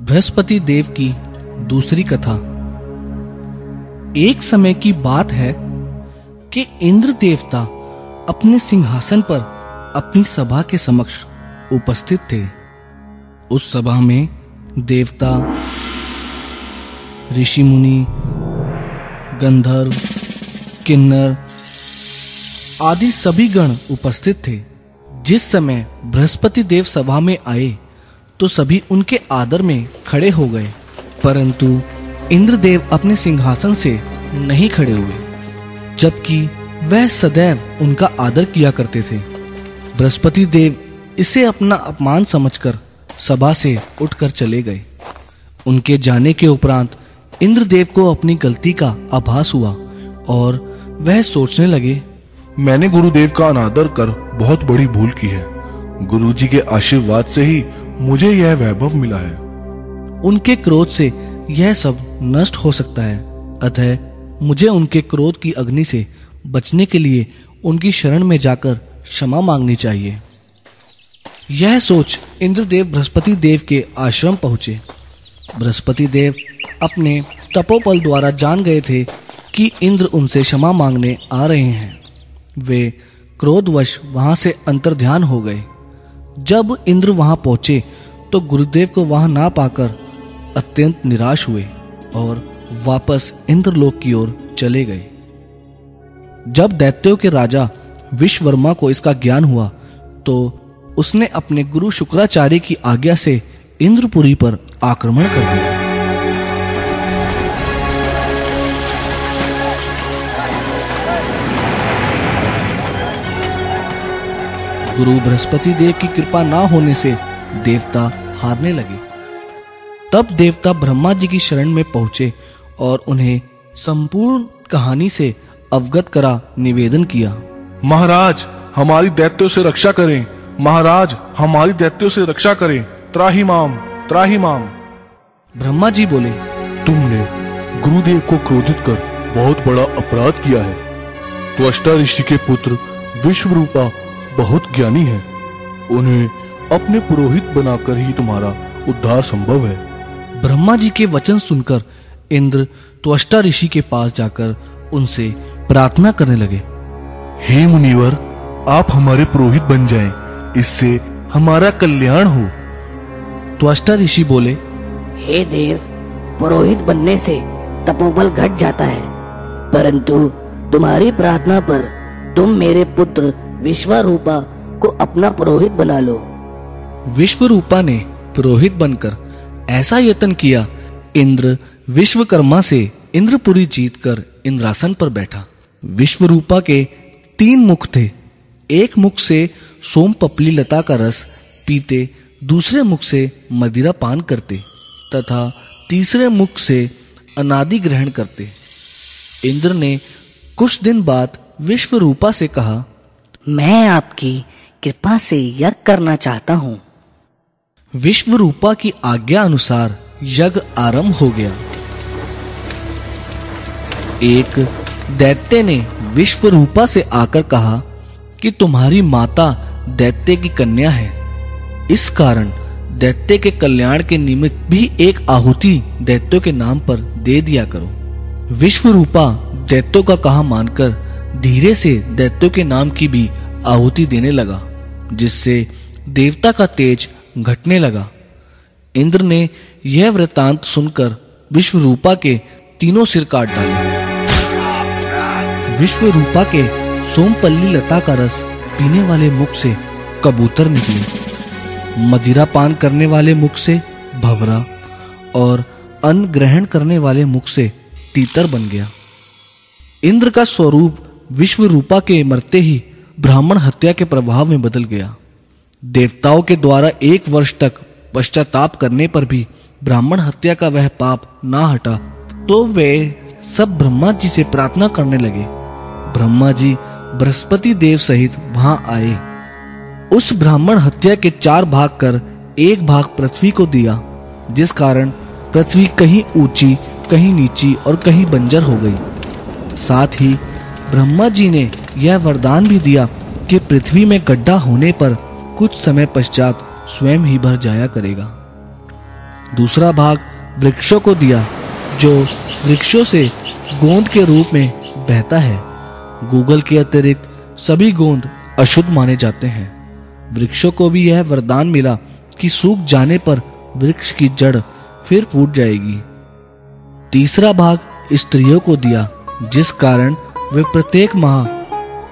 बृहस्पति देव की दूसरी कथा। एक समय की बात है कि इंद्र देवता अपने सिंहासन पर अपनी सभा के समक्ष उपस्थित थे। उस सभा में देवता ऋषि मुनि गंधर्व, किन्नर आदि सभी गण उपस्थित थे। जिस समय बृहस्पति देव सभा में आए तो सभी उनके आदर में खड़े हो गए, परंतु इंद्रदेव अपने सिंहासन से नहीं खड़े हुए, जबकि वह सदैव उनका आदर किया करते थे। बृहस्पति देव इसे अपना अपमान समझकर सभा से उठकर चले गए। उनके जाने के उपरांत इंद्रदेव को अपनी गलती का आभास हुआ और वह सोचने लगे, मैंने गुरुदेव का अनादर कर बहुत बड़ी भूल की है। गुरुजी के आशीर्वाद से ही मुझे यह वैभव मिला है। उनके क्रोध से यह सब नष्ट हो सकता है। अतः मुझे उनके क्रोध की अग्नि से बचने के लिए उनकी शरण में जाकर क्षमा मांगनी चाहिए। यह सोच इंद्रदेव बृहस्पति देव के आश्रम पहुँचे। बृहस्पति देव अपने तपोपल द्वारा जान गए थे कि इंद्र उनसे क्षमा मांगने आ रहे हैं। वे क्रोधवश वहाँ से अंतर्ध्यान हो गए। जब इंद्र वहाँ पहुँचे तो गुरुदेव को वहाँ ना पाकर अत्यंत निराश हुए और वापस इंद्रलोक की ओर चले गए। जब दैत्यों के राजा विश्ववर्मा को इसका ज्ञान हुआ तो उसने अपने गुरु शुक्राचार्य की आज्ञा से इंद्रपुरी पर आक्रमण कर दिया। गुरु बृहस्पति देव की कृपा ना होने से देवता हारने लगे। तब देवता ब्रह्मा जी की शरण में पहुँचे और उन्हें संपूर्ण कहानी से अवगत करा निवेदन किया। महाराज हमारी दैत्यों से रक्षा करें। महाराज हमारी दैत्यों से रक्षा करें। त्राही माम त्राही माम। ब्रह्मा जी बोले तुमने गुरुदेव को क्रोधित कर बहुत बड़ा अपराध किया है। तो अष्टा ऋषि के पुत्र विश्वरूपा बहुत ज्ञानी है। उन्हें अपने पुरोहित बनाकर ही तुम्हारा उद्धार संभव है। ब्रह्मा जी के वचन सुनकर इंद्र त्वष्टा ऋषि के पास जाकर उनसे प्रार्थना करने लगे। हे मुनिवर आप हमारे पुरोहित बन जाएँ। इससे हमारा कल्याण हो। त्वष्टा ऋषि बोले हे देव पुरोहित बनने से तपोबल घट जाता है। परंतु तुम्हारी प्रार्थना पर तुम मेरे पुत्र विश्वरूपा को अपना पुरोहित बना लो। विश्वरूपा ने पुरोहित बनकर ऐसा यत्न किया, इंद्र विश्वकर्मा से इंद्रपुरी जीतकर इंद्रासन पर बैठा। विश्वरूपा के तीन मुख थे। एक मुख से सोम पपली लता का रस पीते, दूसरे मुख से मदिरा पान करते, तथा तीसरे मुख से अनादि ग्रहण करते। इंद्र ने कुछ दिन बाद विश्वरूपा से कहा मैं आपकी कृपा से यज्ञ करना चाहता हूँ। विश्व रूपा की आज्ञा अनुसार यज्ञ आरंभ हो गया। एक दैत्य ने विश्वरूपा से आकर कहा कि तुम्हारी माता दैत्य की कन्या है। इस कारण दैत्य के कल्याण के निमित्त भी एक आहुति दैत्यों के नाम पर दे दिया करो। विश्व रूपा दैत्यों का कहा मानकर धीरे से दैत्यों के नाम की भी आहुति देने लगा, जिससे देवता का तेज घटने लगा। इंद्र ने यह वृतांत सुनकर विश्वरूपा के तीनों सिर काट डाले। विश्वरूपा के सोमपल्ली लता का रस पीने वाले मुख से कबूतर निकले। मदिरा पान करने वाले मुख से भवरा और अन्न ग्रहण करने वाले मुख से तीतर बन गया। इंद्र का स्वरूप विश्वरूपा के मरते ही ब्राह्मण हत्या के प्रभाव में बदल गया। देवताओं के द्वारा एक वर्ष तक पश्चाताप करने पर भी ब्राह्मण हत्या का वह पाप ना हटा तो वे सब ब्रह्मा जी से प्रार्थना करने लगे। ब्रह्मा जी बृहस्पति देव सहित वहाँ आए। उस ब्राह्मण हत्या के चार भाग कर एक भाग पृथ्वी को दिया, जिस कारण पृथ्वी कहीं ऊँची, कहीं नीची और कहीं बंजर हो गई। साथ ही ब्रह्मा जी ने यह वरदान भी दिया कि पृथ्वी में गड्ढा होने पर कुछ समय पश्चात स्वयं ही भर जाया करेगा। दूसरा भाग वृक्षों को दिया, जो वृक्षों से गोंद के रूप में बहता है। गूगल के अतिरिक्त सभी गोंद अशुद्ध माने जाते हैं। वृक्षों को भी यह वरदान मिला कि सूख जाने पर वृक्ष की जड़ फिर फूट जाएगी। तीसरा भाग स्त्रियों को दिया, जिस कारण वे प्रत्येक माह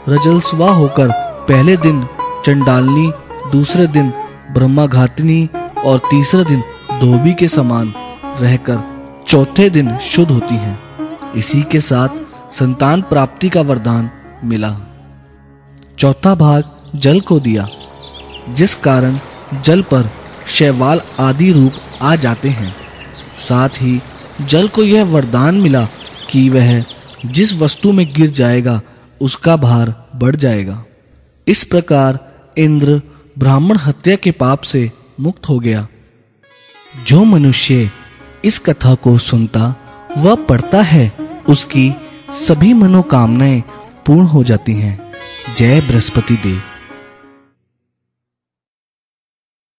रजलस्वा होकर पहले दिन चंडालनी, दूसरे दिन ब्रह्माघातिनी और तीसरे दिन धोबी के समान रहकर चौथे दिन शुद्ध होती हैं। इसी के साथ संतान प्राप्ति का वरदान मिला। चौथा भाग जल को दिया, जिस कारण जल पर शैवाल आदि रूप आ जाते हैं। साथ ही जल को यह वरदान मिला कि वह जिस वस्तु में गिर जाएगा, उसका भार बढ़ जाएगा। इस प्रकार इंद्र ब्राह्मण हत्या के पाप से मुक्त हो गया। जो मनुष्य इस कथा को सुनता व पढ़ता है, उसकी सभी मनोकामनाएँ पूर्ण हो जाती हैं। जय बृहस्पति देव।